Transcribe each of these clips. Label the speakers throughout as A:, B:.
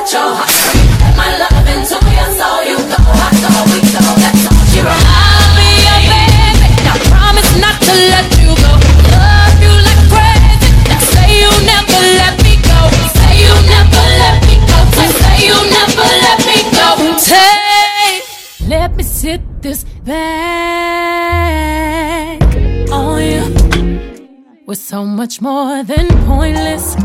A: Let my love into. You go hot, go weak, go. That's all she wrote. I'll be your baby. I promise not to let you go. Love you like crazy. Now say you never let me go. Say you never let me go. Say you never let me go. Take, let me sit this back on you. We're so much more than pointless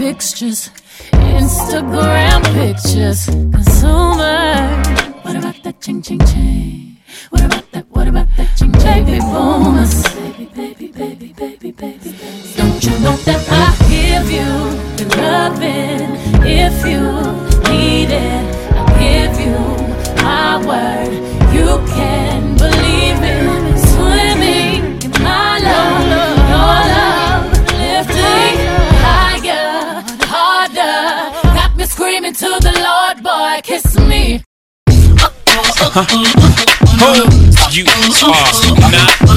A: fixtures. Instagram pictures. Consumer. What about that ching ching ching? What about that? What about that ching ching? Baby boomers. Baby, baby, baby, baby, baby. Don't you know that I give you the loving if you Lord, boy, kiss me.
B: You are not.